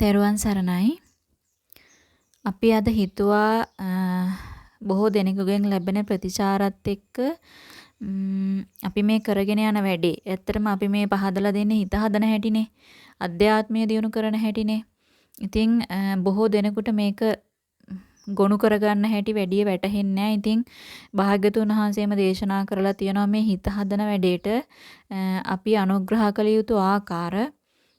තෙරුවන් සරණයි. අපි අද හිතුවා බොහෝ දෙනෙකුගෙන් ලැබෙන ප්‍රතිචාරත් එක්ක අපි මේ කරගෙන යන වැඩේ ඇත්තටම අපි මේ පහදලා දෙන්නේ හිත හදන හැටිනේ. අධ්‍යාත්මය දියුණු කරන හැටිනේ. ඉතින් බොහෝ දෙනෙකුට මේක ගොනු කරගන්න හැටි වැඩි වැටහෙන්නේ නැහැ. ඉතින් භාග්‍යතුන් වහන්සේම දේශනා කරලා තියෙනවා මේ හිත හදන වැඩේට අපි අනුග්‍රහ කළ යුතු ආකාර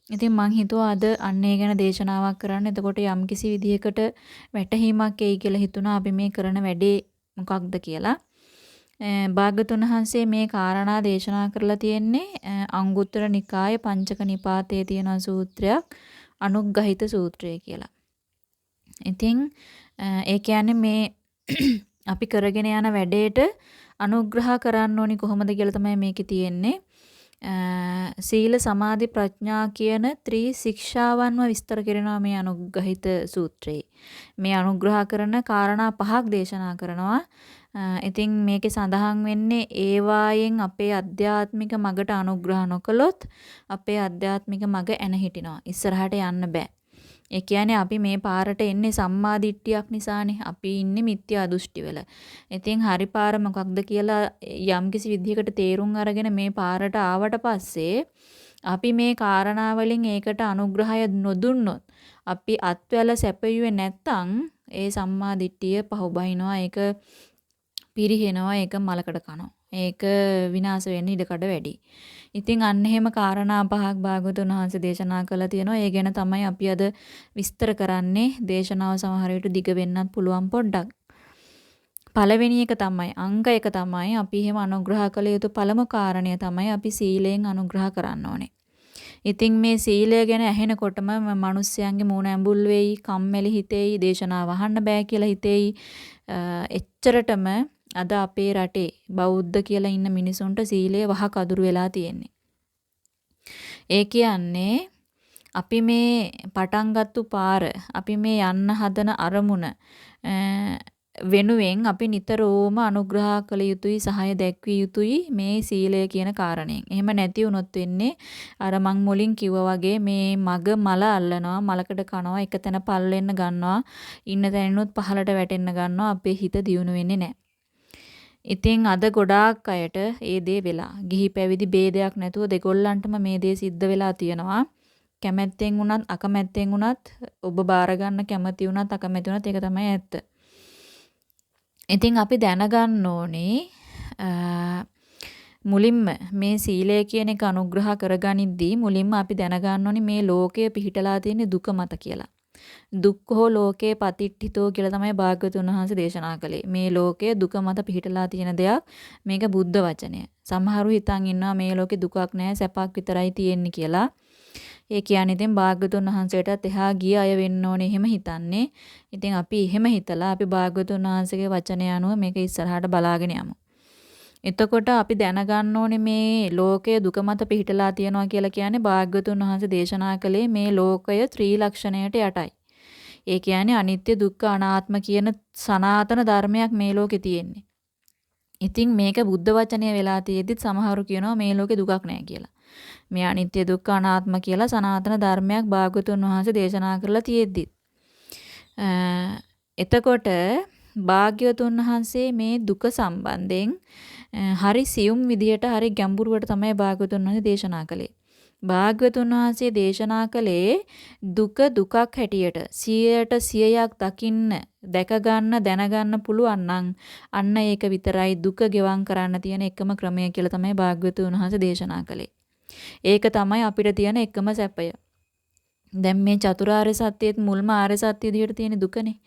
ඉතින් මං හිතුවා අද අන්න ඒ ගැන දේශනාවක් කරන්න. එතකොට යම්කිසි විදිහකට වැටහීමක් එයි කියලා හිතුණා අපි මේ කරන වැඩේ මොකක්ද කියලා. භාගතුන් වහන්සේ මේ කාරණා දේශනා කරලා තියෙන්නේ අංගුත්තර නිකාය පංචක නිපාතයේ තියෙන සූත්‍රයක් අනුග්‍රහිත සූත්‍රය කියලා. ඉතින් ඒ කියන්නේ මේ අපි කරගෙන යන වැඩේට අනුග්‍රහ කරන්න ඕනි කොහොමද කියලා තමයි මේකේ තියෙන්නේ. සීල සමාධි ප්‍රඥා කියන ත්‍රි ශික්ෂාවන්ව විස්තර කරනවා මේ අනුග්‍රහිත සූත්‍රයේ. මේ අනුග්‍රහ කරන කාරණා පහක් දේශනා කරනවා. ඉතින් මේකේ සඳහන් වෙන්නේ ඒවායෙන් අපේ අධ්‍යාත්මික මගට අනුග්‍රහ නොකළොත් අපේ අධ්‍යාත්මික මග එන හිටිනවා. ඉස්සරහට යන්න බෑ. ඒ කියන්නේ අපි මේ පාරට එන්නේ සම්මා දිට්ඨියක් නිසානේ. අපි ඉන්නේ මිත්‍යා දෘෂ්ටි වල. ඉතින් හරි පාර මොකක්ද කියලා යම්කිසි විදිහකට තේරුම් අරගෙන මේ පාරට ආවට පස්සේ අපි මේ කාරණා වලින් ඒකට අනුග්‍රහය නොදුන්නොත් අපි අත්වැල සැපයුවේ නැත්තම් ඒ සම්මා දිට්ඨිය පහුබහිනවා. ඒක පිරිහෙනවා. ඒක මලකඩ කනවා. ඒක විනාශ වෙන්න ඉඩකඩ වැඩි. ඉතින් අන්න එහෙම කාරණා පහක් භාගතුන් වහන්සේ දේශනා කළා තියෙනවා. ඒ ගැන තමයි අපි අද විස්තර කරන්නේ. දේශනාව සමහර විට දිග වෙන්නත් පුළුවන් පොඩ්ඩක්. පළවෙනි එක තමයි අංග එක තමයි අපි එහෙම අනුග්‍රහ කළ යුතු පළමු කාරණය තමයි අපි සීලයෙන් අනුග්‍රහ කරන්න ඕනේ. ඉතින් මේ සීලය ගැන ඇහෙනකොටම මිනිස්යන්ගේ මූණ ඇඹුල් වෙයි, කම්මැලි හිතෙයි, දේශනාව අහන්න බෑ කියලා හිතෙයි. එච්චරටම අද අපේ රටේ බෞද්ධ කියලා ඉන්න මිනිසුන්ට සීලය වහ කදුරු වෙලා තියෙන්නේ. ඒ කියන්නේ අපි මේ පටන් ගත්තු පාර අපි මේ යන්න හදන අරමුණ වෙනුවෙන් අපි නිතරම අනුග්‍රහ කළ යුතුයි සහාය දැක්විය යුතුයි මේ සීලය කියන කාරණයෙන්. එහෙම නැති වුණොත් වෙන්නේ අර මං මුලින් කිව්වා වගේ මේ මග මල අල්ලනවා මලකට කනවා එක තැන පල් වෙන්න ගන්නවා ඉන්න තැනිනුත් පහලට වැටෙන්න ගන්නවා අපේ හිත දියුණු වෙන්නේ නැහැ. ඉතින් අද ගොඩාක් අයට ඒ දේ වෙලා. ගිහි පැවිදි ભેදයක් නැතුව දෙගොල්ලන්ටම මේ දේ සිද්ධ වෙලා තියෙනවා. කැමැත්තෙන් වුණත් අකමැත්තෙන් වුණත් ඔබ බාර ගන්න කැමති වුණත් අකමැති වුණත් ඒක තමයි ඇත්ත. ඉතින් අපි දැනගන්න ඕනේ මුලින්ම මේ සීලය කියන එක අනුග්‍රහ කරගනිද්දී මුලින්ම අපි දැනගන්න ඕනේ මේ ලෝකය පිහිටලා තියෙන දුක මත කියලා. දුක්ඛෝ ලෝකේ පතිට්ඨිතෝ කියලා තමයි භාග්‍යවතුන් වහන්සේ දේශනා කළේ. මේ ලෝකය දුක මත පිහිටලා තියෙන දෙයක්. මේක බුද්ධ වචනය. සමහරු හිතන් ඉන්නවා මේ ලෝකේ දුකක් නැහැ සැපක් විතරයි තියෙන්නේ කියලා. ඒ කියන්නේ ඉතින් භාග්‍යවතුන් වහන්සේටත් එහා ගිය අය වෙන්න ඕනේ එහෙම හිතන්නේ. ඉතින් අපි එහෙම හිතලා අපි භාග්‍යවතුන් වහන්සේගේ වචනය අනුව මේක ඉස්සරහට බලාගෙන යමු. එතකොට අපි දැනගන්න ඕනේ මේ ලෝකය දුක මත පිහිටලා තියෙනවා කියලා කියන්නේ භාග්‍යවතුන් වහන්සේ දේශනා කළේ මේ ලෝකය ත්‍රිලක්ෂණයට යටයි. ඒ කියන්නේ අනිත්‍ය දුක්ඛ අනාත්ම කියන සනාතන ධර්මයක් මේ ලෝකේ තියෙන්නේ. ඉතින් මේක බුද්ධ වචනය වෙලා තියෙද්දිත් සමහරු කියනවා මේ ලෝකේ දුකක් නැහැ කියලා. මේ අනිත්‍ය දුක්ඛ අනාත්ම කියලා සනාතන ධර්මයක් භාග්‍යවතුන් වහන්සේ දේශනා කරලා තියෙද්දිත්. එතකොට භාග්‍යවතුන් වහන්සේ මේ දුක සම්බන්ධයෙන් හරි සියුම් විදියට හරි ගැඹුරුවට තමයි භාග්‍යවතුන් වහන්සේ දේශනා කළේ. භාග්‍යවතුන් වහන්සේ දේශනා කළේ දුක දුකක් හැටියට 100ට 100ක් දකින්න දැක ගන්න දැනගන්න පුළුවන් නම් අන්න ඒක විතරයි දුක ගෙවම් කරන්න තියෙන එකම ක්‍රමය කියලා තමයි භාග්‍යවතුන් වහන්සේ දේශනා කළේ. ඒක තමයි අපිට තියෙන එකම සැපය. දැන් මේ චතුරාර්ය සත්‍යයේත් මුල්ම ආර්ය සත්‍ය විදියට තියෙන දුකනේ.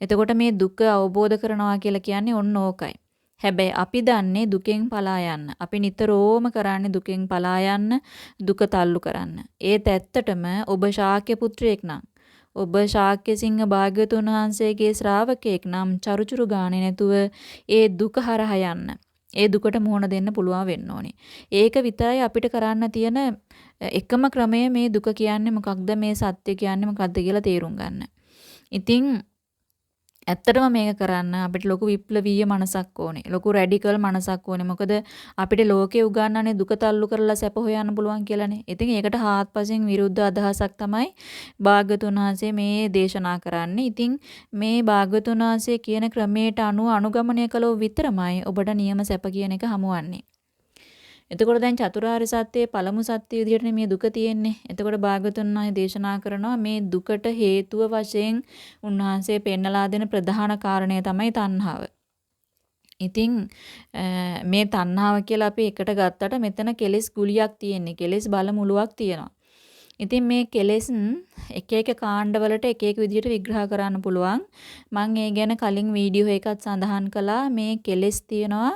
එතකොට මේ දුක අවබෝධ කරනවා කියලා කියන්නේ ඔන්න ඕකයි. හැබැයි අපි දන්නේ දුකෙන් පලා යන්න. අපි නිතරම කරන්නේ දුකෙන් පලා යන්න, දුක තල්ලු කරන්න. ඒත් ඇත්තටම ඔබ ශාක්‍ය පුත්‍රයෙක් නම් ඔබ ශාක්‍ය සිංහ භාග්‍යතුන් වහන්සේගේ ශ්‍රාවකයෙක් නම් චරුචරු ගානේ නැතුව ඒ දුක හරහා යන්න. ඒ දුකට මුහුණ දෙන්න පුළුවන් වෙන්න ඕනේ. ඒක විතරයි අපිට කරන්න තියෙන එකම ක්‍රමය මේ දුක කියන්නේ මොකක්ද මේ සත්‍ය කියන්නේ මොකක්ද කියලා තේරුම් ගන්න. ඉතින් ඇත්තටම මේක කරන්න අපිට ලොකු විප්ලවීය මනසක් ඕනේ. ලොකු රැඩිකල් මනසක් ඕනේ. මොකද අපිට ලෝකේ උගන්වන්නේ දුක තල්ලු කරලා සැප හොයන්න පුළුවන් කියලානේ. ඉතින් ඒකට හාත්පසින් විරුද්ධ අදහසක් තමයි භාග්‍යතුන් වහන්සේ මේ දේශනා කරන්නේ. ඉතින් මේ භාග්‍යතුන් වහන්සේ කියන ක්‍රමයට අනුව අනුගමනය කළොත් විතරමයි ඔබට නියම සැප කියන එක හමුවන්නේ. එතකොට දැන් චතුරාර්ය සත්‍යයේ පළමු සත්‍ය විදිහට මේ දුක තියෙන්නේ. එතකොට භාගතුන් වහන්සේ දේශනා කරනවා මේ දුකට හේතුව වශයෙන් උන්වහන්සේ පෙන්නලා දෙන ප්‍රධාන කාරණය තමයි තණ්හාව. ඉතින් මේ තණ්හාව කියලා අපි එකට ගත්තට මෙතන කෙලෙස් ගුලියක් තියෙන්නේ. කෙලෙස් බල මුලුවක් තියෙනවා. ඉතින් මේ කෙලෙස් එක එක කාණ්ඩවලට එක එක විදිහට විග්‍රහ කරන්න පුළුවන්. මම ඒ ගැන කලින් වීඩියෝ එකක් සඳහන් කළා. මේ කෙලෙස් තියනවා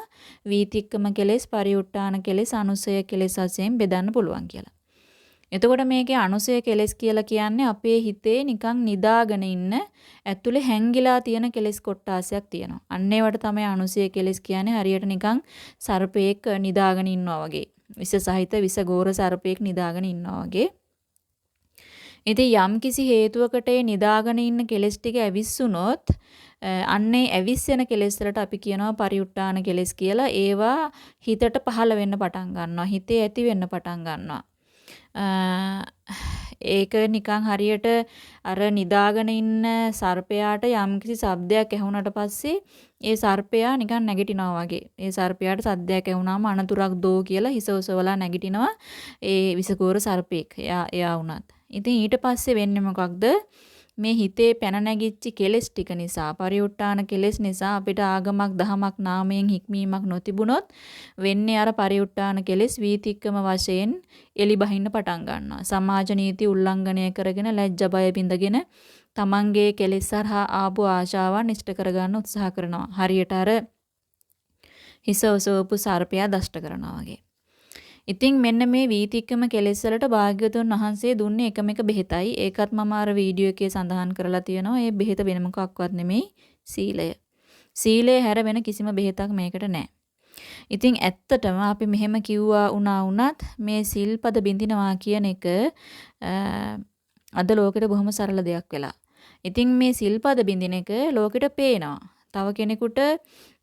වීතික්කම කෙලෙස්, පරිඋට්ටාන කෙලෙස්, අනුසය කෙලෙස් වශයෙන් බෙදන්න පුළුවන් කියලා. එතකොට මේකේ අනුසය කෙලෙස් කියලා කියන්නේ අපේ හිතේ නිකන් නිදාගෙන ඉන්න ඇතුලේ හැංගිලා තියෙන කෙලෙස් කොටාසයක් තියෙනවා. අන්න ඒවට තමයි අනුසය කෙලෙස් කියන්නේ හරියට නිකන් සර්පයෙක් නිදාගෙන ඉන්නවා වගේ. විස සහිත විස ගෝර සර්පයෙක් නිදාගෙන ඉන්නවා වගේ. ඉතින් යම් කිසි හේතුවකට ඒ නිදාගෙන ඉන්න කෙලෙස් ටික ඇවිස්සුනොත් අන්නේ ඇවිස්සෙන කෙලෙස් වලට අපි කියනවා පරිඋට්ටාන කෙලෙස් කියලා. ඒවා හිතට පහළ වෙන්න පටන් ගන්නවා. හිතේ ඇති වෙන්න පටන් ගන්නවා. ඒක නිකන් හරියට අර නිදාගෙන ඉන්න සර්පයාට යම්කිසි ශබ්දයක් ඇහුණට පස්සේ ඒ සර්පයා නිකන් නැගිටිනවා වගේ. ඒ සර්පයාට සද්දයක් ඇහුණාම අනතුරක් දෝ කියලා හිස ඔසවලා නැගිටිනවා. ඒ විසකෝර සර්පෙක්. එයා එයා වුණත්. ඉතින් ඊට පස්සේ වෙන්නේ මොකක්ද? මේ හිතේ පැන නැගිච්ච කෙලෙස් ටික නිසා, පරිඋට්ටාන කෙලෙස් නිසා අපිට ආගමක් දහමක් නාමයෙන් හික්මීමක් නොතිබුණොත් වෙන්නේ අර පරිඋට්ටාන කෙලෙස් වීතික්කම වශයෙන් එලි බහින්න පටන් ගන්නවා. සමාජ නීති උල්ලංඝනය කරගෙන ලැජ්ජ බය බිඳගෙන තමන්ගේ කෙලෙස් හරහා ආපු ආශාවන් ඉෂ්ට කරගන්න උත්සාහ කරනවා. හරියට අර හිස ඔසවපු සර්පයා දෂ්ට කරනවා වගේ. ඉතින් මෙන්න මේ වීතික්කම කෙලෙස් වලට භාග්‍යවතුන් වහන්සේ දුන්නේ එකම එක බෙහෙතයි. ඒකත් මම අර වීඩියෝ එකේ සඳහන් කරලා තියෙනවා. ඒ බෙහෙත වෙන මොකක්වත් නෙමෙයි සීලය. සීලය හැර වෙන කිසිම බෙහෙතක් මේකට නැහැ. ඉතින් ඇත්තටම අපි මෙහෙම කිව්වා වුණා වුණත් මේ සිල්පද බින්දිනවා කියන එක අද ලෝකෙට බොහොම සරල දෙයක් වෙලා. ඉතින් මේ සිල්පද බින්දින එක ලෝකෙට පේනවා. තව කෙනෙකුට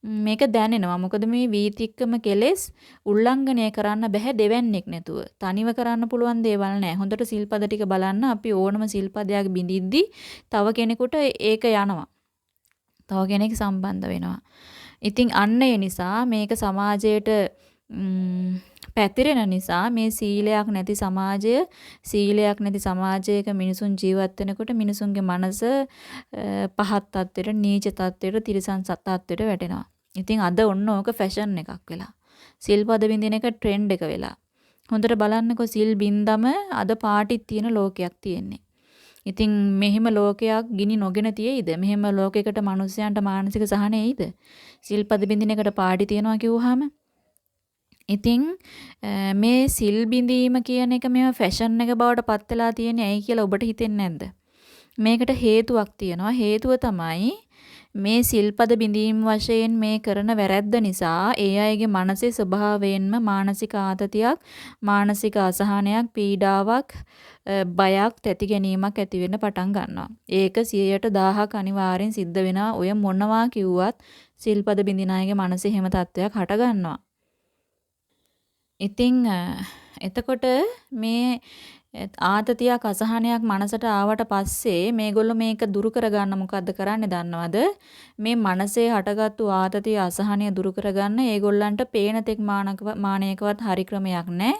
මේක දැනෙනවා. මොකද මේ වීතික්කම කෙලෙස් උල්ලංඝනය කරන්න බෑ දෙවන්නේක් නැතුව. තනිව කරන්න පුළුවන් දේවල් නෑ. හොඳට සිල්පද ටික බලන්න අපි ඕනම සිල්පදයක් බිඳිද්දි තව කෙනෙකුට ඒක යනවා. තව කෙනෙක් සම්බන්ධ වෙනවා. ඉතින් අන්න ඒ නිසා මේක සමාජයට පැතිරෙන නිසා මේ සීලයක් නැති සමාජය සීලයක් නැති සමාජයක මිනිසුන් ජීවත් වෙනකොට මිනිසුන්ගේ මනස පහත් තත්ත්වයට නීච තත්ත්වයට තිරසන් තත්ත්වයට වැටෙනවා. ඉතින් අද ඔන්න ඕක ෆැෂන් එකක් වෙලා. සිල්පද බින්දින එක ට්‍රෙන්ඩ් එක වෙලා. හොඳට බලන්නකෝ සිල් බින්දම අද පාටිත් තියෙන ලෝකයක් තියෙන්නේ. ඉතින් මෙහෙම ලෝකයක් ගිනි නොගෙන තියෙයිද? මෙහෙම ලෝකයකට මිනිස්යන්ට මානසික සහනය එයිද? සිල්පද බින්දින එකට පාටි තියනවා කිව්වහම ඉතින් මේ සිල් බිඳීම කියන එක මේව ෆැෂන් එක බවට පත් වෙලා තියෙන්නේ ඇයි කියලා ඔබට හිතෙන්නේ නැද්ද? මේකට හේතුවක් තියෙනවා. හේතුව තමයි මේ සිල්පද බිඳීම් වශයෙන් මේ කරන වැරැද්ද නිසා ඒ අයගේ මනසේ ස්වභාවයෙන්ම මානසික ආතතියක්, මානසික අසහනයක්, පීඩාවක්, බයක්, තැති ගැනීමක් ඇති වෙන්න පටන් ගන්නවා. ඒක 100ට 1000ක් අනිවාර්යෙන් සිද්ධ වෙනවා. ඔය මොනවා කිව්වත් සිල්පද බිඳින අයගේ මනසේ හැම තත්වයක් හට ගන්නවා. ඉතින් එතකොට මේ ආතතියක් අසහනයක් මනසට ආවට පස්සේ මේගොල්ලෝ මේක දුරු කරගන්න මොකද්ද කරන්නේ දන්නවද? මේ මනසේ හටගත්තු ආතතිය අසහනය දුරු කරගන්න ඒගොල්ලන්ට පේන තෙක් මානයකවත් හරි ක්‍රමයක් නැහැ.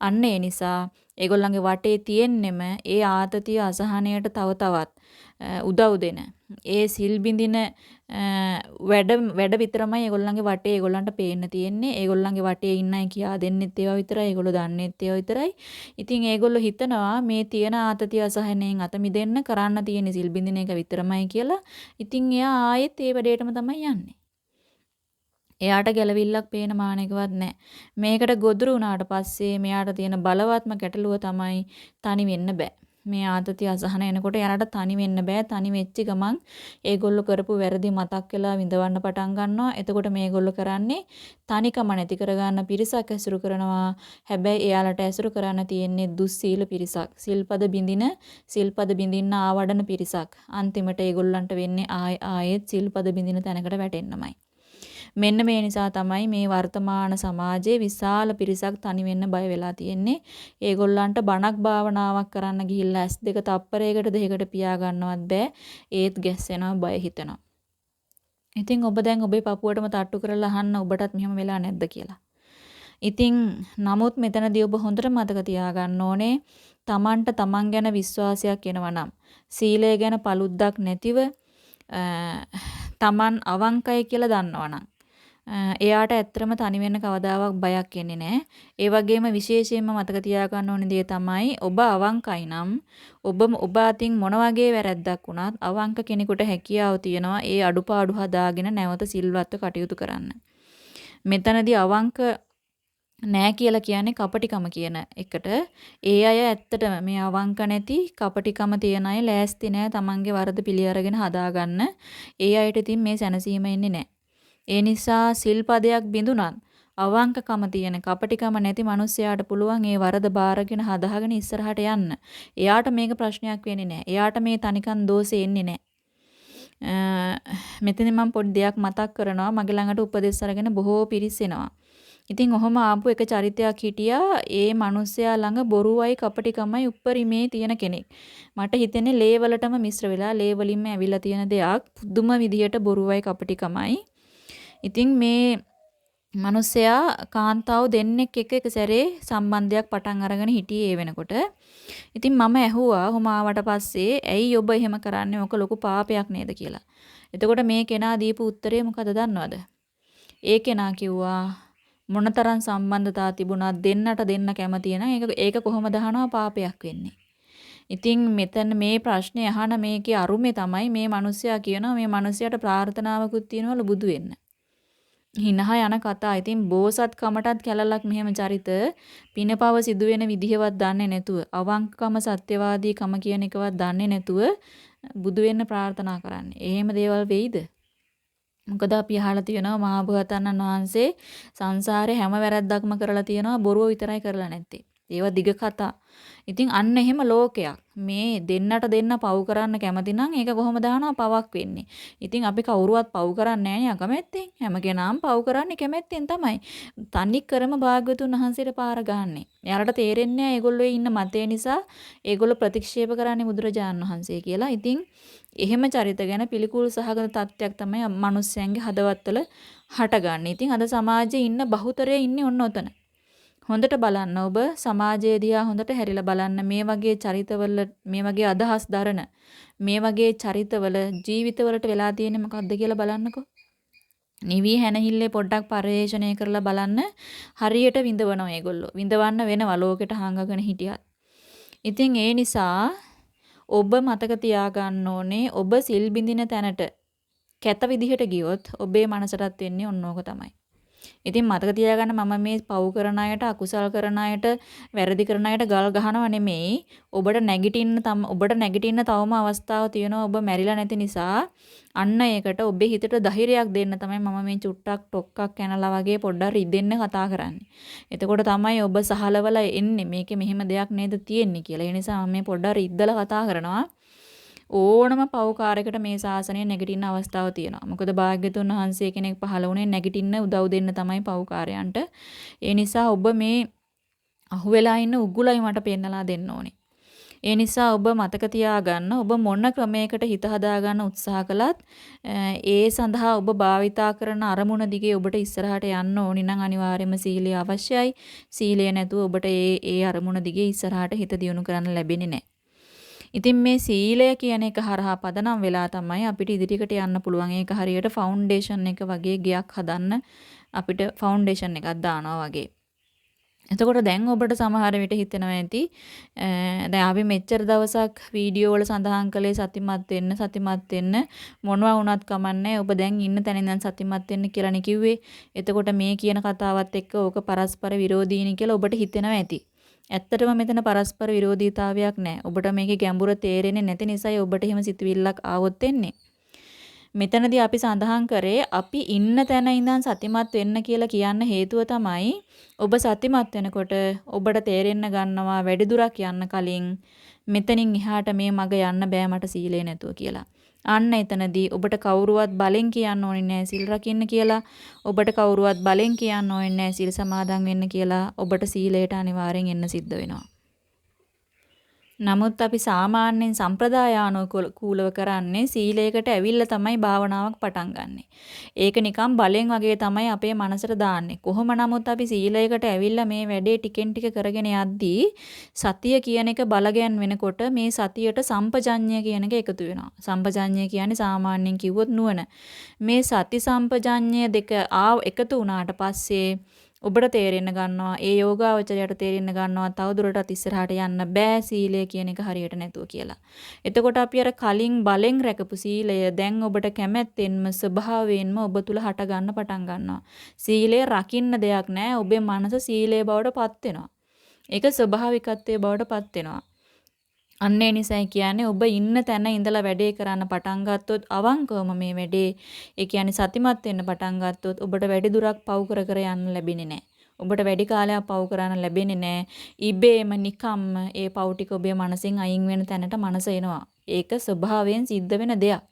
අන්න ඒ නිසා ඒගොල්ලන්ගේ වටේ තියෙන්නෙම ඒ ආතතිය අසහනයට තව තවත් උදව් දෙන ඒ සිල් බිඳින වැඩ වැඩ විතරමයි ඒගොල්ලන්ගේ වටේ ඒගොල්ලන්ට පේන්න තියෙන්නේ. ඒගොල්ලන්ගේ වටේ ඉන්නයි කියා දෙන්නෙත් ඒවා විතරයි. ඒගොල්ලෝ දන්නෙත් ඒවා විතරයි. ඉතින් ඒගොල්ලෝ හිතනවා මේ තියෙන ආතතිය අසහනයෙන් අත මිදෙන්න කරන්න තියෙන සිල් බින්දින එක විතරමයි කියලා. ඉතින් එයා ආයෙත් ඒ වැඩේටම තමයි යන්නේ. එයාට ගැළවිල්ලක් පේන මානෙකවත් නැහැ. මේකට ගොදුරු වුණාට පස්සේ මෙයාට තියෙන බලවත්ම ගැටලුව තමයි තනි වෙන්න බෑ. මේ ආතති අසහන එනකොට එයාලට තනි වෙන්න බෑ. තනි වෙච්ච ගමන් ඒගොල්ලෝ කරපු වැරදි මතක් වෙලා විඳවන්න පටන් ගන්නවා. එතකොට මේගොල්ලෝ කරන්නේ තනිකම නැති කරගන්න පිරිසක් ඇසුරු කරනවා. හැබැයි එයාලට ඇසුරු කරන්න තියෙන්නේ දුස්සීල පිරිසක්. සිල්පද බිඳින, සිල්පද බිඳින්න ආවඩන පිරිසක්. අන්තිමට ඒගොල්ලන්ට වෙන්නේ ආයෙ ආයෙත් සිල්පද බිඳින තැනකට වැටෙන්නමයි. මෙන්න මේ නිසා තමයි මේ වර්තමාන සමාජයේ විශාල පිරිසක් තනි වෙන්න බය වෙලා තියෙන්නේ. ඒගොල්ලන්ට බණක් භාවනාවක් කරන්න ගිහිල්ලා ඇස් දෙක තප්පරයකට දෙකකට පියා ගන්නවත් බෑ. ඒත් ගැස්සෙනවා බය හිතෙනවා. ඉතින් ඔබ දැන් ඔබේ පපුවටම තට්ටු කරලා අහන්න ඔබටත් මෙහෙම වෙලා නැද්ද කියලා. ඉතින් නමුත් මෙතනදී ඔබ හොඳට මතක තියාගන්න ඕනේ තමන්ට තමන් ගැන විශ්වාසයක් එනවා නම් සීලය ගැන paluddක් නැතිව තමන් අවංකයි කියලා දන්නවනම් එයාට ඇත්තටම තනි වෙන්න කවදාවත් බයක් එන්නේ නැහැ. ඒ වගේම විශේෂයෙන්ම මතක තියාගන්න ඕනේ දේ තමයි ඔබ අවංකයි නම් ඔබ ඔබ අතින් මොන වගේ වැරැද්දක් වුණත් අවංක කෙනෙකුට හැකියාව තියෙනවා ඒ අඩුපාඩු හදාගෙන නැවත සිල්වත්ව කටයුතු කරන්න. මෙතනදී අවංක නෑ කියලා කියන්නේ කපටිකම කියන එකට ඒ අය ඇත්තටම මේ අවංක නැති කපටිකම තියන අය ලෑස්ති නෑ තමන්ගේ වරද පිළි අරගෙන හදාගන්න. ඒ අයට ඉතින් මේ සැනසීම එන්නේ නෑ. ඒ නිසා සිල්පදයක් බිඳුනත් අවංකකම තියෙන කපටිකම නැති මිනිස්සයාට පුළුවන් ඒ වරද බාරගෙන හදාගෙන ඉස්සරහට යන්න. එයාට මේක ප්‍රශ්නයක් වෙන්නේ නැහැ. එයාට මේ තනිකන් දෝෂේ එන්නේ නැහැ. මෙතන මම පොඩි දෙයක් මතක් කරනවා. මගේ ළඟට උපදෙස් අරගෙන බොහෝ පිරිස් එනවා. ඉතින් ඔහොම ආපු එක චරිතයක් හිටියා ඒ මිනිස්සයා ළඟ බොරුවයි කපටිකමයි උප්පරිමේ තියෙන කෙනෙක්. මට හිතෙන්නේ ලේ වලටම මිශ්‍ර වෙලා ලේ වලින්ම ඇවිල්ලා තියෙන දෙයක්. පුදුම විදියට බොරුවයි කපටිකමයි. ඉතින් මේ මිනිස්සයා කාන්තාව දෙන්නෙක් එක එක සැරේ සම්බන්ධයක් පටන් අරගෙන හිටියේ ඒ වෙනකොට. ඉතින් මම ඇහුවා ඔහොම ආවට පස්සේ ඇයි ඔබ එහෙම කරන්නේ? ඔක ලොකු පාපයක් නේද කියලා. එතකොට මේ කෙනා දීපු උත්තරේ මොකද දන්නවද? ඒ කෙනා කිව්වා මොනතරම් සම්බන්ධතා තිබුණත් දෙන්නට දෙන්න කැමති නම් ඒක ඒක කොහොමද අහනවා පාපයක් වෙන්නේ. ඉතින් මෙතන මේ ප්‍රශ්නේ අහන මේකේ අරුමේ තමයි මේ මිනිස්සයා කියනවා මේ මිනිස්සයාට ප්‍රාර්ථනාවකුත් තියෙනවලු බුදු වෙන්න. හිනහ යන කතා. ඉතින් බෝසත් කමටත් කැලලක් මෙහෙම චරිත පිනපව සිදුවෙන විදිහවත් දන්නේ නැතුව අවංකකම සත්‍යවාදී කම කියන එකවත් දන්නේ නැතුව බුදු වෙන්න ප්‍රාර්ථනා කරන්නේ. එහෙම දේවල් වෙයිද? මොකද අපි අහලා තියෙනවා මහබෝසතාණන් වහන්සේ සංසාරේ හැම වැරද්දක්ම කරලා තියෙනවා බොරුව විතරයි කරලා නැත්තේ. ඒවා දිග කතා. ඉතින් අන්න එහෙම ලෝකයක්. මේ දෙන්නට දෙන්න පව් කරන්න කැමති නම් ඒක කොහොමද දානවා පවක් වෙන්නේ. ඉතින් අපි කවුරුවත් පව් කරන්නේ නැහැ අකමැත්තෙන්. හැම කෙනාම පව් කරන්නේ කැමැත්තෙන් තමයි. තනි කරම භාග්‍යතුන් වහන්සේට පාර ගහන්නේ. එයාලට තේරෙන්නේ නැහැ ඒගොල්ලෝ ඉන්න මතය නිසා ඒගොල්ලෝ ප්‍රතික්ෂේප කරන්නේ බුදුරජාණන් වහන්සේ කියලා. ඉතින් එහෙම චරිත ගැන පිළිකුල් සහගත තත්ත්වයක් තමයි මිනිස්යන්ගේ හදවත්වල හටගන්නේ. ඉතින් අද සමාජයේ ඉන්න බහුතරය ඉන්නේ ඔන්න ඔතන. හොඳට බලන්න ඔබ සමාජයේ දිහා හොඳට හැරිලා බලන්න මේ වගේ චරිතවල මේ වගේ අදහස් දරන මේ වගේ චරිතවල ජීවිතවලට වෙලා තියෙන්නේ මොකක්ද කියලා බලන්නකෝ. නිවි හැනහිල්ලේ පොඩ්ඩක් පරිේෂණය කරලා බලන්න හරියට විඳවනවා ඒගොල්ලෝ. විඳවන්න වෙනවා ලෝකෙට හංගගෙන හිටියත්. ඉතින් ඒ නිසා ඔබ මතක තියාගන්න ඕනේ ඔබ සිල් බිඳින තැනට කැත විදිහට ගියොත් ඔබේ මනසටත් වෙන්නේ ඔන්නෝක තමයි. ඉතින් මතක තියාගන්න මම මේ පව් කරන අයට අකුසල් කරන අයට වැරදි කරන අයට ගල් ගහනව නෙමෙයි. ඔබට නැගිටින්න තම ඔබට නැගිටින්න තවම අවස්ථාව තියෙනවා ඔබ මැරිලා නැති නිසා. අන්න ඒකට ඔබේ හිතට ධෛර්යයක් දෙන්න තමයි මම මේ චුට්ටක් ටොක්ක්ක් කනලා වගේ පොඩ්ඩක් රිදෙන්න කතා කරන්නේ. එතකොට තමයි ඔබ සහලවල එන්නේ මේකේ මෙහෙම දෙයක් නේද තියෙන්නේ කියලා. ඒ නිසා මම මේ පොඩ්ඩක් රිද්දලා කතා කරනවා. ඕනම පව්කාරයකට මේ ශාසනය නැගිටින්න අවස්ථාව තියෙනවා. මොකද භාග්‍යතුන් වහන්සේ කෙනෙක් පහළ වුණේ නැගිටින්න උදව් දෙන්න තමයි පව්කාරයන්ට. ඒ නිසා ඔබ මේ අහුවෙලා ඉන්න උගුලයි මට පෙන්නලා දෙන්න ඕනේ. ඒ නිසා ඔබ මතක තියාගන්න ඔබ මොන ක්‍රමයකට හිත හදාගන්න උත්සාහ කළත් ඒ සඳහා ඔබ භාවිතා කරන අරමුණ දිගේ ඔබට ඉස්සරහට යන්න ඕනි නම් අනිවාර්යයෙන්ම සීලය අවශ්‍යයි. සීලය නැතුව ඔබට ඒ ඒ අරමුණ දිගේ ඉස්සරහට හිත දියුණු කරන්න ලැබෙන්නේ නැහැ. ඉතින් මේ සීලය කියන එක හරහා පදනම් වෙලා තමයි අපිට ඉදිරියට යන්න පුළුවන්. ඒක හරියට ෆවුන්ඩේෂන් එක වගේ ගයක් හදන්න අපිට ෆවුන්ඩේෂන් එකක් දානවා වගේ. එතකොට දැන් ඔබට සමහර විට හිතෙනවා ඇති දැන් අපි මෙච්චර දවසක් වීඩියෝ වල සඳහන් කළේ සතිමත් වෙන්න සතිමත් වෙන්න මොනවා වුණත් කමන්නේ ඔබ දැන් ඉන්න තැන ඉඳන් සතිමත් වෙන්න කියලානේ කිව්වේ. එතකොට මේ කියන කතාවත් එක්ක ඕක පරස්පර විරෝධීනි කියලා ඔබට හිතෙනවා ඇති. ඇත්තටම මෙතන පරස්පර විරෝධීතාවයක් නැහැ. ඔබට මේකේ ගැඹුර තේරෙන්නේ නැති නිසායි ඔබට එහෙම සිතුවිල්ලක් ආවොත් එන්නේ. මෙතනදී අපි සඳහන් කරේ අපි ඉන්න තැන ඉඳන් සතිමත් වෙන්න කියලා කියන්න හේතුව තමයි ඔබ සතිමත් වෙනකොට ඔබට තේරෙන්න ගන්නවා වැඩි දුරක් යන්න කලින් මෙතනින් එහාට මේ මග යන්න බෑ මට සීලේ නැතුව කියලා. අන්න එතනදී ඔබට කවුරුවත් බලෙන් කියන්න ඕනේ නැහැ සිල් රකින්න කියලා. ඔබට කවුරුවත් බලෙන් කියන්න ඕනේ නැහැ සිල් සමාදන් වෙන්න කියලා. ඔබට සීලයට අනිවාර්යෙන් එන්න සිද්ධ වෙනවා. නමුත් අපි සාමාන්‍යයෙන් සම්ප්‍රදායානුකූලව කරන්නේ සීලයකට ඇවිල්ලා තමයි භාවනාවක් පටන් ගන්නෙ. ඒක නිකන් බලෙන් වගේ තමයි අපේ මනසට දාන්නේ. කොහොම නමුත් අපි සීලයකට ඇවිල්ලා මේ වැඩේ ටිකෙන් ටික කරගෙන යද්දී සතිය කියන එක බලගැන් වෙනකොට මේ සතියට සම්පජඤ්ඤය කියන එක එකතු වෙනවා. සම්පජඤ්ඤය කියන්නේ සාමාන්‍යයෙන් කිව්වොත් නුවණ. මේ සති සම්පජඤ්ඤය දෙක ආ එකතු වුණාට පස්සේ ඔබට තේරෙන්න ගන්නවා ඒ යෝගාවචරයට තේරෙන්න ගන්නවා තවදුරටත් ඉස්සරහට යන්න බෑ සීලය කියන එක හරියට නැතුව කියලා. එතකොට අපි අර කලින් බලෙන් රැකපු සීලය දැන් ඔබට කැමැත්තෙන්ම ස්වභාවයෙන්ම ඔබ තුල හට ගන්න පටන් ගන්නවා. සීලය රකින්න දෙයක් නෑ ඔබේ මනස සීලය බවට පත් වෙනවා. ඒක ස්වභාවිකත්වයේ බවට පත් වෙනවා. අන්න ඒ නිසයි කියන්නේ ඔබ ඉන්න තැන ඉඳලා වැඩේ කරන්න පටන් ගත්තොත් අවංකවම මේ වැඩේ ඒ කියන්නේ සතිමත් වෙන්න පටන් ගත්තොත් ඔබට වැඩි දුරක් පව් කර කර යන්න ලැබෙන්නේ නැහැ. ඔබට වැඩි කාලයක් පව් කරන්න ලැබෙන්නේ නැහැ. ඉබේම නිකම්ම ඒ පව් ටික ඔබේ මනසෙන් අයින් වෙන තැනට මනස එනවා. ඒක ස්වභාවයෙන් සිද්ධ වෙන දෙයක්.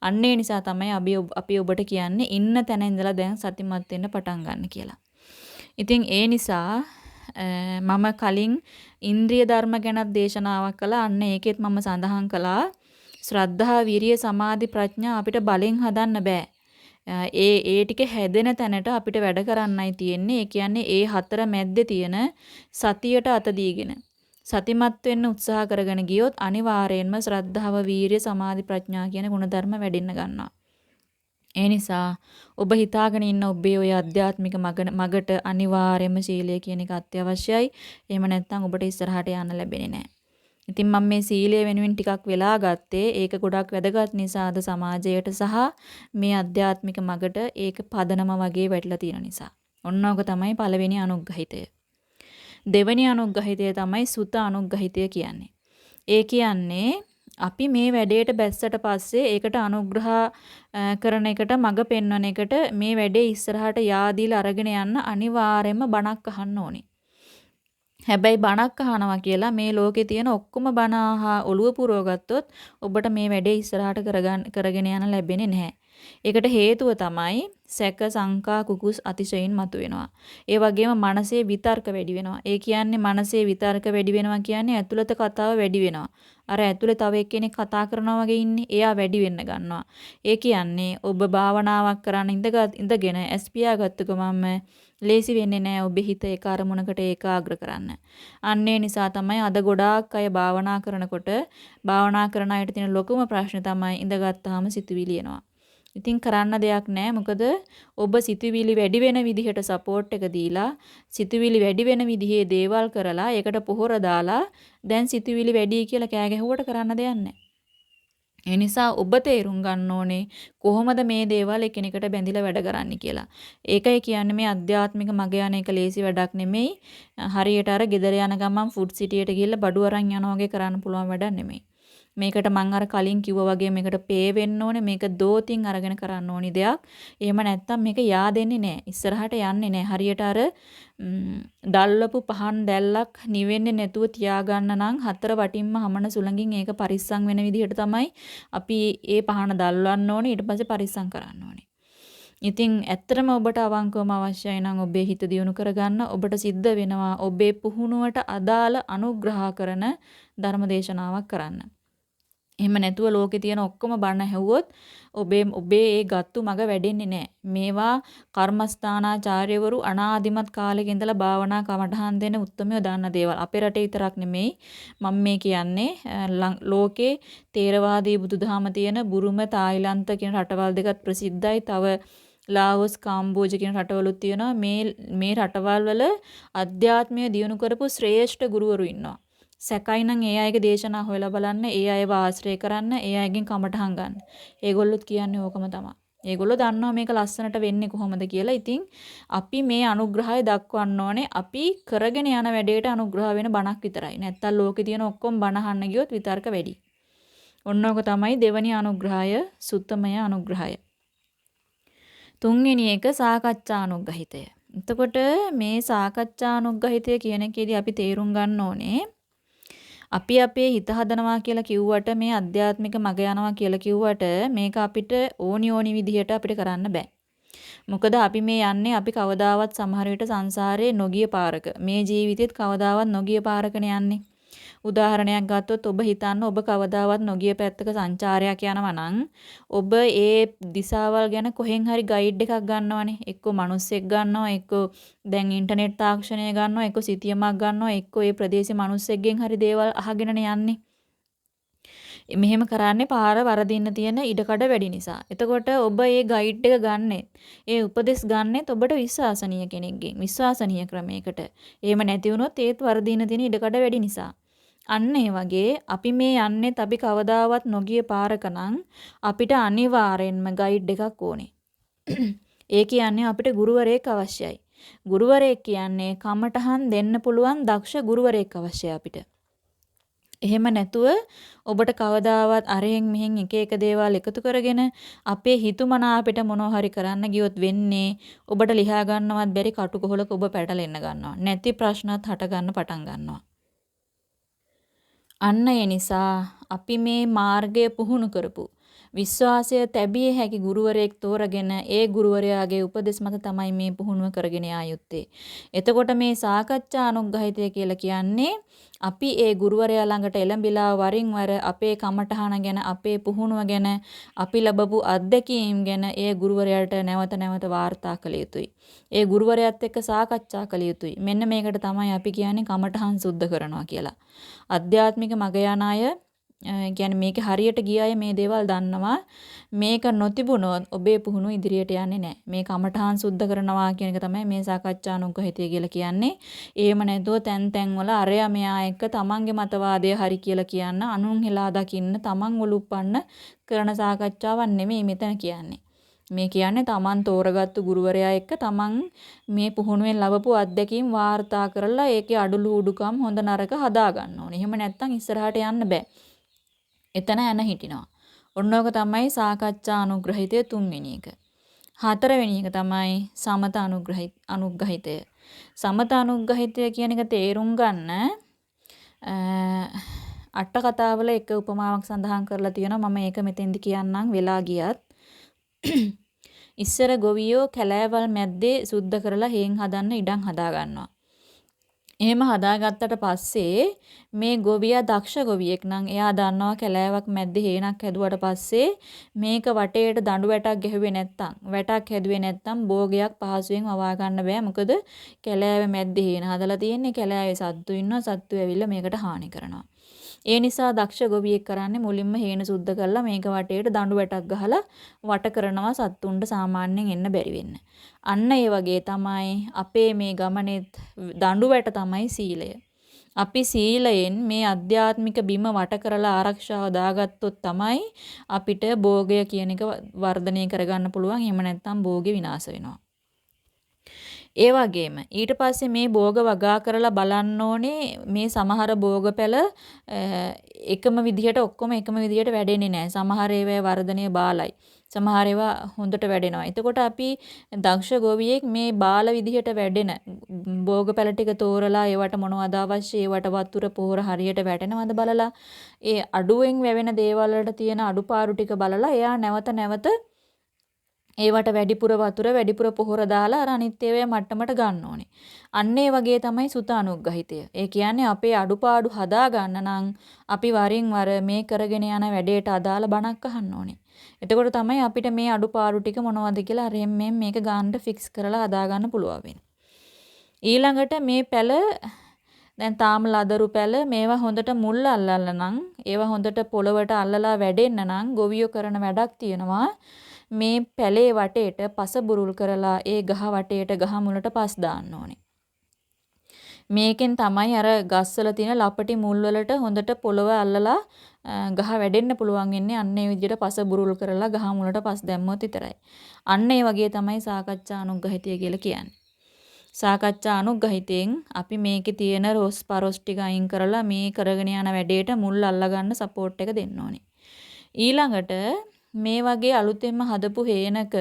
අන්න ඒ නිසා තමයි අපි අපි ඔබට කියන්නේ ඉන්න තැන ඉඳලා දැන් සතිමත් වෙන්න පටන් ගන්න කියලා. ඉතින් ඒ නිසා මම කලින් ඉන්ද්‍රිය ධර්ම ගැනත් දේශනාවක් කළා. අන්න ඒකෙත් මම සඳහන් කළා ශ්‍රද්ධා, විරිය, සමාධි, ප්‍රඥා අපිට බලෙන් හදන්න බෑ. ඒ ඒ ටික හැදෙන තැනට අපිට වැඩ කරන්නයි තියෙන්නේ. ඒ කියන්නේ ඒ හතර මැද්දේ තියෙන සතියට අත දීගෙන සතිමත් වෙන්න උත්සාහ කරගෙන ගියොත් අනිවාර්යයෙන්ම ශ්‍රද්ධාව, වීරිය, සමාධි, ප්‍රඥා කියන ගුණධර්ම වැඩෙන්න ගන්නවා. ඒ නිසා ඔබ හිතාගෙන ඉන්න ඔබේ ওই අධ්‍යාත්මික මගට අනිවාර්යයෙන්ම සීලය කියන එක අත්‍යවශ්‍යයි. එහෙම නැත්නම් ඔබට ඉස්සරහට යන්න ලැබෙන්නේ නැහැ. ඉතින් මම මේ සීලය වෙනුවෙන් ටිකක් වෙලා ගත්තේ ඒක ගොඩක් වැදගත් නිසාද සමාජයට සහ මේ අධ්‍යාත්මික මගට ඒක පදනම වගේ වැටලා තියෙන නිසා. ඔන්නෝක තමයි පළවෙනි අනුග්‍රහිතය. දෙවෙනි අනුග්‍රහිතය තමයි සුත අනුග්‍රහිතය කියන්නේ. ඒ කියන්නේ අපි මේ වැඩේට බැස්සට පස්සේ ඒකට අනුග්‍රහ කරන එකට මඟ පෙන්වන එකට මේ වැඩේ ඉස්සරහට yaadීලා අරගෙන යන්න අනිවාර්යයෙන්ම බණක් අහන්න ඕනේ. හැබැයි බණක් අහනවා කියලා මේ ලෝකේ තියෙන ඔක්කොම බණ අහා ඔළුව පුරව ගත්තොත් ඔබට මේ වැඩේ ඉස්සරහට කරගෙන යන්න ලැබෙන්නේ නැහැ. ඒකට හේතුව තමයි සැක සංකා කුකුස් අතිශයින් මතුවෙනවා. ඒ වගේම මනසේ විතර්ක වැඩි වෙනවා. ඒ කියන්නේ මනසේ විතර්ක වැඩි වෙනවා කියන්නේ ඇතුළත කතාව වැඩි වෙනවා. අර ඇතුළේ තව එක්කෙනෙක් කතා කරනවා වගේ ඉන්නේ. එයා වැඩි වෙන්න ගන්නවා. ඒ කියන්නේ ඔබ භාවනාවක් කරන්න ඉඳගෙන ඇස්පියා ගත්ත ගමන්ම ලේසි වෙන්නේ නැහැ ඔබේ හිත ඒක අරමුණකට ඒකාග්‍ර කරන්න. අන්න නිසා තමයි අද ගොඩාක් අය භාවනා කරනකොට භාවනා කරන අයට තියෙන ලොකුම ප්‍රශ්නේ තමයි ඉඳගත්තාම සිතුවිලි එනවා. ඉතින් කරන්න දෙයක් නැහැ. මොකද ඔබ සිතුවිලි වැඩි වෙන විදිහට සපෝට් එක දීලා සිතුවිලි වැඩි වෙන විදිහේ දේවල් කරලා ඒකට පොහොර දාලා දැන් සිතුවිලි වැඩි කියලා කෑ ගැහුවට කරන්න දෙයක් නැහැ. ඒ නිසා ඔබ තේරුම් ගන්න ඕනේ කොහොමද මේ දේවල් එකිනෙකට බැඳිලා වැඩ කරන්නේ කියලා. ඒකයි කියන්නේ මේ අධ්‍යාත්මික මග යන එක ලේසි වැඩක් නෙමෙයි. හරියට අර ගෙදර යන ගමන් ෆුඩ් සිටියට ගිහිල්ලා බඩු අරන් යනවා වගේ කරන්න පුළුවන් වැඩක් නෙමෙයි. මේකට මං අර කලින් කිව්වා වගේ මේකට පේ වෙන්න ඕනේ මේක දෝතින් අරගෙන කරන්න ඕනි දෙයක්. එහෙම නැත්තම් මේක yaadෙන්නේ නැහැ. ඉස්සරහට යන්නේ නැහැ. හරියට අර දල්ලපු පහන් දැල්ලක් නිවෙන්නේ නැතුව තියාගන්න නම් හතර වටින්ම හමන සුළඟින් ඒක පරිස්සම් වෙන විදිහට තමයි අපි ඒ පහන දල්වන්න ඕනේ ඊට පස්සේ පරිස්සම් කරන්න ඕනේ. ඉතින් ඇත්තටම ඔබට අවංකවම අවශ්‍යයි නම් ඔබේ හිත දියුණු කරගන්න ඔබට සිද්ධ වෙනවා ඔබේ පුහුණුවට අදාළ අනුග්‍රහ කරන ධර්මදේශනාවක් කරන්න. එහෙම නැතුව ලෝකේ තියෙන ඔක්කොම බණ ඇහුවොත් ඔබේ ඔබේ ඒ ගත්තු මග වැඩෙන්නේ නැහැ. මේවා කර්මස්ථානාචාර්යවරු අනාදිමත් කාලෙක ඉඳලා භාවනා කමඨහන් දෙන උත්තරමය දාන්න දේවල්. අපේ රටේ විතරක් නෙමෙයි මම මේ කියන්නේ ලෝකේ තේරවාදී බුදුදහම තියෙන බුරුම තායිලන්ත කියන රටවල් දෙකත් ප්‍රසිද්ධයි. තව ලාවොස් කාම්බෝජ කියන රටවලුත් තියෙනවා. මේ මේ රටවල් වල අධ්‍යාත්මය දියුණු කරපු ශ්‍රේෂ්ඨ ගුරුවරු ඉන්නවා. සැකයි නම් ඒ අයගේ දේශනා හොයලා බලන්න, ඒ අයව ආශ්‍රය කරන්න, ඒ අයගෙන් කමටහන් ගන්න. ඒගොල්ලොත් කියන්නේ ඕකම තමයි. ඒගොල්ලෝ දන්නවා මේක ලස්සනට වෙන්නේ කොහොමද කියලා. ඉතින් අපි මේ අනුග්‍රහය දක්වන්න ඕනේ අපි කරගෙන යන වැඩේට අනුග්‍රහ වෙන බණක් විතරයි. නැත්තම් ලෝකේ තියෙන ඔක්කොම බණ අහන්න ගියොත් විතර්ක වැඩි. ඔන්නෝක තමයි දෙවනි අනුග්‍රහය, සුත්තමය අනුග්‍රහය. තුන්වෙනි එක සාකච්ඡා අනුග්‍රහිතය. එතකොට මේ සාකච්ඡා අනුග්‍රහිතය කියන එකේදී අපි තේරුම් ගන්න ඕනේ අපි අපේ හිත හදනවා කියලා කිව්වට මේ අධ්‍යාත්මික මග යනවා කියලා කිව්වට මේක අපිට ඕනි ඕනි විදිහට අපිට කරන්න බෑ. මොකද අපි මේ යන්නේ අපි කවදාවත් සමහර විට සංසාරේ නොගිය පාරක. මේ ජීවිතෙත් කවදාවත් නොගිය පාරකනේ යන්නේ. උදාහරණයක් ගත්තොත් ඔබ හිතන්න ඔබ කවදාවත් නොගිය පැත්තක සංචාරයක් යනවා නම් ඔබ ඒ දිසාවල් ගැන කොහෙන් හරි ගයිඩ් එකක් ගන්නවනේ. එක්කෝ මිනිස්සෙක් ගන්නවා, එක්කෝ දැන් ඉන්ටර්නෙට් තාක්ෂණය ගන්නවා, එක්කෝ සිතියමක් ගන්නවා, එක්කෝ ඒ ප්‍රදේශේ මිනිස්සෙක්ගෙන් හරි දේවල් අහගෙනනේ යන්නේ. මෙහෙම කරන්නේ පාර වරදින්න තියෙන ඉඩකඩ වැඩි නිසා. එතකොට ඔබ ඒ ගයිඩ් එක ගන්නෙ, ඒ උපදෙස් ගන්නෙත් ඔබට විශ්වාසනීය කෙනෙක්ගෙන්, විශ්වාසනීය ක්‍රමයකට. එහෙම නැති වුණොත් ඒත් වරදින්න තියෙන ඉඩකඩ වැඩි නිසා. අන්න ඒ වගේ අපි මේ යන්නේත් අපි කවදාවත් නොගිය පාරක නම් අපිට අනිවාර්යෙන්ම ගයිඩ් එකක් ඕනේ. ඒ කියන්නේ අපිට ගුරුවරයෙක් අවශ්‍යයි. ගුරුවරයෙක් කියන්නේ කමටහන් දෙන්න පුළුවන් දක්ෂ ගුරුවරයෙක් අවශ්‍යයි අපිට. එහෙම නැතුව ඔබට කවදාවත් අරහෙන් මෙහෙන් එක එක දේවල් එකතු කරගෙන අපේ හිතුමනාපෙට මොනවා හරි කරන්න ගියොත් වෙන්නේ ඔබට ලියා ගන්නවත් බැරි කටුකොහලක ඔබ පැටලෙන්න ගන්නවා. නැති ප්‍රශ්නත් හට ගන්න පටන් ගන්නවා. අන්න ඒ නිසා අපි මේ මාර්ගය පුහුණු කරපු විශ්වාසය තැබිය හැකි ගුරුවරයෙක් තෝරගෙන ඒ ගුරුවරයාගේ උපදෙස් මත තමයි මේ පුහුණුව කරගෙන යා යුත්තේ. එතකොට මේ සාකච්ඡා අනුග්‍රහිතය කියලා කියන්නේ අපි ඒ ගුරුවරයා ළඟට එළඹිලා වරින් වර අපේ කමටහන ගැන අපේ පුහුණුව ගැන අපි ලැබපු අත්දැකීම් ගැන ඒ ගුරුවරයාට නැවත නැවත වාර්තා කළ යුතුයි. ඒ ගුරුවරයාත් එක්ක සාකච්ඡා කළ යුතුයි. මෙන්න මේකට තමයි අපි කියන්නේ කමටහන් සුද්ධ කරනවා කියලා. අධ්‍යාත්මික මග යන අය කියන්නේ මේකේ හරියට ගිය අය මේ දේවල් දන්නවා. මේක නොතිබුණොත් ඔබේ පුහුණුව ඉදිරියට යන්නේ නැහැ. මේ කමඨාන් සුද්ධ කරනවා කියන එක තමයි මේ සාකච්ඡානුගහිතය කියලා කියන්නේ. එහෙම නැතුව තැන් තැන් වල අරයා මෙයා එක්ක තමන්ගේ මතවාදය හරි කියලා කියන්න, අනුන් හෙලා දකින්න, තමන් ඔලුප්පන්න කරන සාකච්ඡාවක් නෙමෙයි මෙතන කියන්නේ. මේ කියන්නේ තමන් තෝරගත්තු ගුරුවරයා එක්ක තමන් මේ පුහුණුවෙන් ලැබපු අත්දැකීම් වාර්තා කරලා ඒකේ අඩලු උඩුකම් හොඳ නරක හදා ගන්න ඕනේ. එහෙම නැත්නම් ඉස්සරහට යන්න බෑ. එතන ඇන හිටිනවා. ඔන්නෝක තමයි සාකච්ඡා අනුග්‍රහිතය තුන්වෙනි එක. හතරවෙනි එක තමයි සමත අනුග්‍රහිත අනුග්‍රහිතය. සමත අනුග්‍රහිතය කියන එක තේරුම් ගන්න අට කතාවල එක උපමාවක් සඳහන් කරලා තියෙනවා මම ඒක මෙතෙන්දි කියන්නම් වෙලා ගියත් ඉස්සර ගොවියෝ කැලෑවල් මැද්දේ සුද්ධ කරලා හේන් හදන්න ඉඩම් හදා ගන්නවා. එහෙම හදාගත්තට පස්සේ මේ ගොවියා දක්ෂ ගොවියෙක් නම් එයා දන්නවා කැලෑවක් මැද්දේ හේනක් හැදුවට පස්සේ මේක වටේට දඬු වැටක් ගැහුවේ නැත්තම්. වැටක් හැදුවේ නැත්තම් භෝගයක් පහසුවෙන් වවා ගන්න බෑ. මොකද කැලෑවේ මැද්දේ හේන හදලා තියෙන්නේ. කැලෑවේ සත්තු ඉන්නවා. සත්තු ඇවිල්ලා මේකට හානි කරනවා. ඒ නිසා දක්ෂ ගොවියෙක් කරන්නේ මුලින්ම හේන සුද්ධ කරලා මේක වටේට දඬු වැටක් ගහලා වට කරනවා සත්තුන්ට සාමාන්‍යයෙන් එන්න බැරි වෙන්න. අන්න ඒ වගේ තමයි අපේ මේ ගමනේත් දඬු වැට තමයි සීලය. අපි සීලයෙන් මේ අධ්‍යාත්මික බිම වට කරලා ආරක්ෂාව දාගත්තොත් තමයි අපිට භෝගය කියන එක වර්ධනය කරගන්න පුළුවන්. එහෙම නැත්නම් භෝගේ විනාශ වෙනවා. ඒ වගේම ඊට පස්සේ මේ භෝග වගා කරලා බලන්න ඕනේ මේ සමහර භෝග පැල එකම විදිහට ඔක්කොම එකම විදිහට වැඩෙන්නේ නැහැ. සමහර ඒවා වර්ධනය බාලයි. සමහර ඒවා හොඳට වැඩෙනවා. එතකොට අපි දක්ෂ ගොවියෙක් මේ බාල විදිහට වැඩෙන භෝග පැල ටික තෝරලා ඒවට මොනවද අවශ්‍ය ඒවට වතුර පොහොර හරියට වැටෙනවද බලලා ඒ අඩුවෙන් වැවෙන දේවල් වලට තියෙන අඩුපාඩු ටික බලලා එයා නැවත නැවත ඒවට වැඩිපුර වතුර වැඩිපුර පොහොර දාලා අර අනිත් ඒවා මට්ටමට ගන්න ඕනේ. අන්න ඒ වගේ තමයි සුත අනුග්‍රහිතය. ඒ කියන්නේ අපේ අඩුපාඩු හදා ගන්න නම් අපි වරින් වර මේ කරගෙන යන වැඩේට අදාළ බණක් අහන්න ඕනේ. එතකොට තමයි අපිට මේ අඩුපාඩු ටික මොනවද කියලා අරෙන් මෙන් මේක ගන්නට ෆික්ස් කරලා හදා ගන්න පුළුවන් වෙන්නේ. ඊළඟට මේ පැල දැන් තාම ලදරු පැල මේවා හොඳට මුල් අල්ලලා නම් ඒවා හොඳට පොළවට අල්ලලා වැඩෙන්න නම් ගොවියෝ කරන වැඩක් තියෙනවා. මේ පැලේ වටේට පස බුරුල් කරලා ඒ ගහ වටේට ගහ මුලට පස් දාන්න ඕනේ. මේකෙන් තමයි අර ගස්වල තියෙන ලපටි මුල් වලට හොඳට පොළව අල්ලලා ගහ වැඩෙන්න පුළුවන් වෙන්නේ අන්න ඒ විදිහට පස බුරුල් කරලා ගහ මුලට පස් දැම්මොත් විතරයි. අන්න ඒ වගේ තමයි සාකච්ඡා අනුග්‍රහිතය කියලා කියන්නේ. සාකච්ඡා අනුග්‍රහිතෙන් අපි මේකේ තියෙන රොස් පරොස් ටික අයින් කරලා මේ කරගෙන යන වැඩේට මුල් අල්ලගන්න සපෝට් එක දෙන්න ඕනේ. ඊළඟට මේ වගේ අලුතෙන්ම හදපු හේනක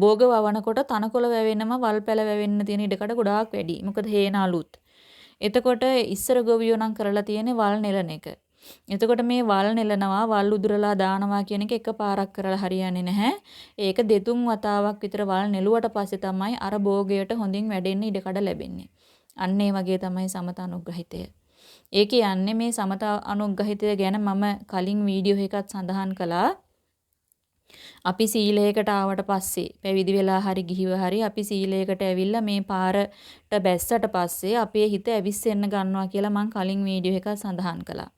භෝග වවනකොට තනකොළ වැවෙනම වල් පැල වැවෙන්න තියෙන ඉඩකඩ ගොඩාක් වැඩි. මොකද හේන අලුත්. එතකොට ඉස්සර ගොවියෝ නම් කරලා තියෙන්නේ වල් නෙලන එක. එතකොට මේ වල් නෙලනවා වල් උදුරලා දානවා කියන එක එකපාරක් කරලා හරියන්නේ නැහැ. ඒක දෙතුන් වතාවක් විතර වල් නෙලුවට පස්සේ තමයි අර භෝගයට හොඳින් වැඩෙන්න ඉඩකඩ ලැබෙන්නේ. අන්න ඒ වගේ තමයි සමත අනුග්‍රහිතය. ඒ කියන්නේ මේ සමත අනුග්‍රහිතය ගැන මම කලින් වීඩියෝ එකක් සඳහන් කළා. අපි සීලයකට ආවට පස්සේ පැවිදි වෙලා හරි ගිහිව හරි අපි සීලයකට ඇවිල්ලා මේ පාරට බැස්සට පස්සේ අපේ හිත ඇවිස්සෙන්න ගන්නවා කියලා මම කලින් වීඩියෝ එකක් සඳහන් කළා.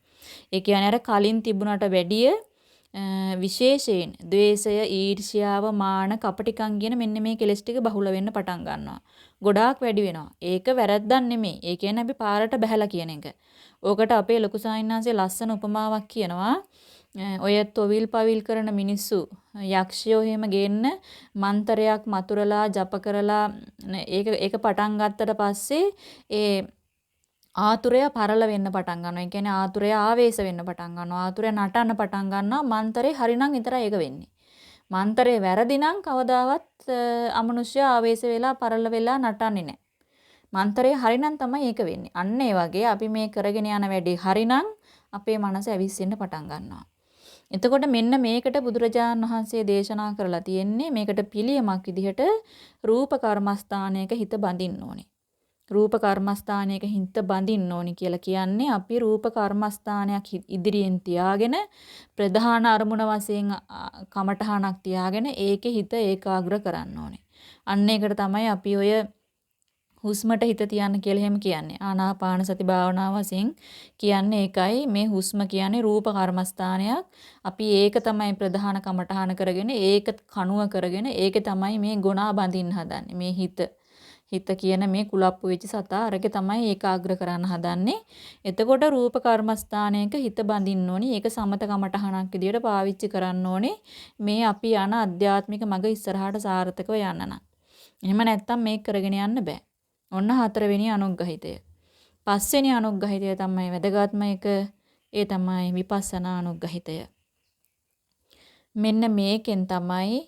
ඒ කියන්නේ අර කලින් තිබුණට වැඩිය විශේෂයෙන් ද්වේෂය, ඊර්ෂ්‍යාව, මාන, කපටිකම් කියන මෙන්න මේ කෙලස් ටික බහුල වෙන්න පටන් ගන්නවා. ගොඩාක් වැඩි වෙනවා. ඒක වැරද්දක් නෙමෙයි. ඒ කියන්නේ අපි පාරට බහැලා කියන එක. ඕකට අපේ ලොකු සාහිණාංශයේ ලස්සන උපමාවක් කියනවා. ඔය තොවිල් පවිල් කරන මිනිස්සු යක්ෂයෝ එහෙම ගේන්න මන්තරයක් මතුරලා ජප කරලා ඒක ඒක පටන් ගත්තට පස්සේ ඒ ආතුරය පරල වෙන්න පටන් ගන්නවා. ඒ කියන්නේ ආතුරය ආවේශ වෙන්න පටන් ගන්නවා. ආතුරය නටන්න පටන් ගන්නවා. මන්තරේ හරිනම් විතරයි ඒක වෙන්නේ. මන්තරේ වැරදි නම් කවදාවත් අමනුෂ්‍ය ආවේශ වෙලා පරල වෙලා නටන්නේ නැහැ. මන්තරේ හරිනම් තමයි ඒක වෙන්නේ. අන්න ඒ වගේ අපි මේ කරගෙන යන වැඩේ හරිනම් අපේ මනස ඇවිස්සෙන්න පටන් ගන්නවා. එතකොට මෙන්න මේකට බුදුරජාණන් වහන්සේ දේශනා කරලා තියෙන්නේ මේකට පිළියමක් විදිහට රූප කර්මස්ථානයක හිත බඳින්න ඕනේ. රූප කර්මස්ථානයක හිත බඳින්න ඕනි කියලා කියන්නේ අපි රූප කර්මස්ථානයක් ඉදිරියෙන් තියාගෙන ප්‍රධාන අරමුණ වශයෙන් කමඨහනක් තියාගෙන ඒකේ හිත ඒකාග්‍ර කරන්න ඕනේ. අන්න ඒකට තමයි අපි ඔය හුස්මට හිත තියන්න කියලා එහෙම කියන්නේ. ආනාපාන සති භාවනාව වශයෙන් කියන්නේ ඒකයි මේ හුස්ම කියන්නේ රූප කර්මස්ථානයක්. අපි ඒක තමයි ප්‍රධාන කමඨහන කරගෙන ඒක කණුව කරගෙන ඒක තමයි මේ ගුණා බඳින්න හදන්නේ. මේ හිත හිත කියන මේ කුලප්පු වෙච්ච සතා අරගේ තමයි ඒකාග්‍ර කරන්න හදන්නේ. එතකොට රූප කර්මස්ථානයක හිත බඳින්න ඕනි. ඒක සමත කමඨහනක් විදියට පාවිච්චි කරන්න ඕනේ. මේ අපි යන අධ්‍යාත්මික මඟ ඉස්සරහට සාර්ථකව යන්න නම්. එහෙම නැත්තම් මේක කරගෙන යන්න බෑ. ඔන්න හතරවෙනි අනුග්‍රහිතය. පස්වෙනි අනුග්‍රහිතය තමයි වැදගත්ම එක. ඒ තමයි විපස්සනා අනුග්‍රහිතය. මෙන්න මේකෙන් තමයි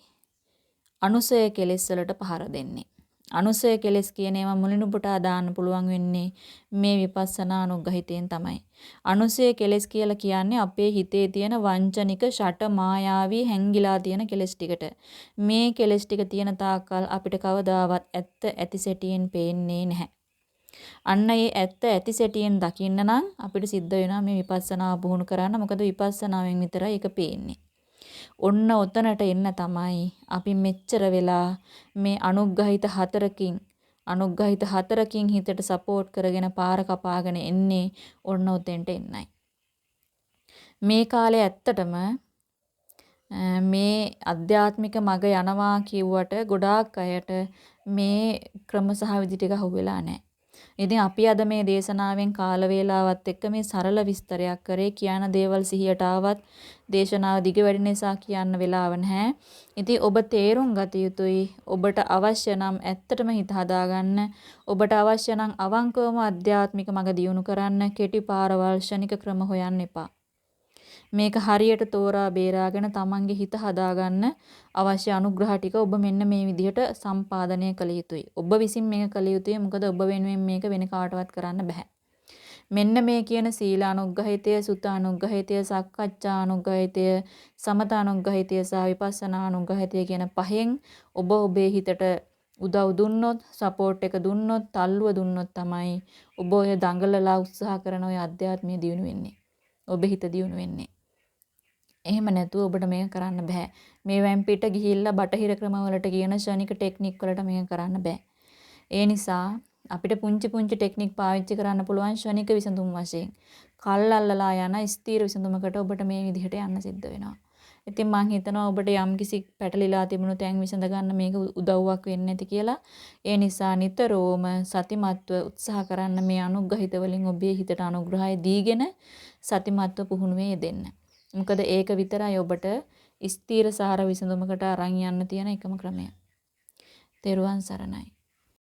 අනුසය කෙලෙස් වලට පහර දෙන්නේ. අනුසය කෙලෙස් කියන ඒවා මුලිනු පුටා දාන්න පුළුවන් වෙන්නේ මේ විපස්සනා අනුග්‍රහිතයෙන් තමයි. අනුසය කෙලෙස් කියලා කියන්නේ අපේ හිතේ තියෙන වංචනික ෂට මායාවී හැංගිලා තියෙන කෙලෙස් ටිකට. මේ කෙලෙස් ටික තියෙන තාක්කල් අපිට කවදාවත් ඇත්ත ඇති සැටියෙන් පේන්නේ නැහැ. අන්න ඒ ඇත්ත ඇති සැටියෙන් දකින්න නම් අපිට සිද්ධ වෙනවා මේ විපස්සනා පුහුණු කරන්න. මොකද විපස්සනාවෙන් විතරයි ඒක පේන්නේ. ඔන්න ඔතනට එන්න තමයි අපි මෙච්චර වෙලා මේ අනුග්‍රහිත හතරකින් අනුග්‍රහිත හතරකින් හිතට සපෝට් කරගෙන පාර කපාගෙන එන්නේ ඔන්න ඔතෙන්ට එන්නයි. මේ කාලේ ඇත්තටම මේ අධ්‍යාත්මික මග යනවා කිව්වට ගොඩාක් අයට මේ ක්‍රම සහ විදි ටික අහුවෙලා නැහැ. ඉතින් අපි අද මේ දේශනාවෙන් කාල වේලාවත් එක්ක මේ සරල විස්තරයක් කරේ කියන දේවල් සිහියට ආවත් දේශනාව දිග වැඩි නිසා කියන්න වෙලාව නැහැ. ඉතින් ඔබ තේරුම් ගත යුතුයි ඔබට අවශ්‍ය නම් ඇත්තටම හිත හදාගන්න ඔබට අවශ්‍ය නම් අවංකවම අධ්‍යාත්මික මඟ දියුණු කරන්න කෙටි පාරවල් ශනික ක්‍රම හොයන්න එපා. මේක හරියට තෝරා බේරාගෙන තමන්ගේ හිත හදාගන්න අවශ්‍ය අනුග්‍රහ ටික ඔබ මෙන්න මේ විදිහට සම්පාදනය කළ යුතුයි. ඔබ විසින් මේක කළ යුතුයි. මොකද ඔබ වෙනුවෙන් මේක වෙන කාටවත් කරන්න බෑ. මෙන්න මේ කියන සීල අනුග්‍රහිතය, සුත අනුග්‍රහිතය, සක්කච්ඡා අනුග්‍රහිතය, සමත අනුග්‍රහිතය සහ විපස්සනා අනුග්‍රහිතය කියන පහෙන් ඔබ ඔබේ හිතට උදව් දුන්නොත්, සපෝට් එක දුන්නොත්, තල්ලුව දුන්නොත් තමයි ඔබ ඔය දඟලලා උත්සාහ කරන ඔය අධ්‍යාත්මය දියුණු වෙන්නේ. ඔබේ හිත දියුණු වෙන්නේ. එහෙම නැතුව ඔබට මේක කරන්න බෑ. මේවෙන් පිට ගිහිල්ලා බටහිර ක්‍රමවලට කියන ෂණික ටෙක්නික් වලට මේක කරන්න බෑ. ඒ නිසා අපිට පුංචි පුංචි ටෙක්නික් පාවිච්චි කරන්න පුළුවන් ෂණික විසඳුම් වශයෙන්. කල් අල්ලලා යන ස්ථීර විසඳුමකට ඔබට මේ විදිහට යන්න සිද්ධ වෙනවා. ඉතින් මම හිතනවා ඔබට යම්කිසි පැටලිලා තිබුණු තැන් විසඳ ගන්න මේක උදව්වක් වෙන්නේ නැති කියලා. ඒ නිසා නිතරම සතිමත්ව උත්සාහ කරන්න මේ අනුග්‍රහිත වලින් ඔබේ හිතට අනුග්‍රහය දීගෙන සතිමත්ව පුහුණුවේ යෙදෙන්න. මොකද ඒක විතරයි ඔබට ස්ථීර සාර විසඳුමකට අරන් යන්න තියෙන එකම ක්‍රමය. තෙරුවන් සරණයි.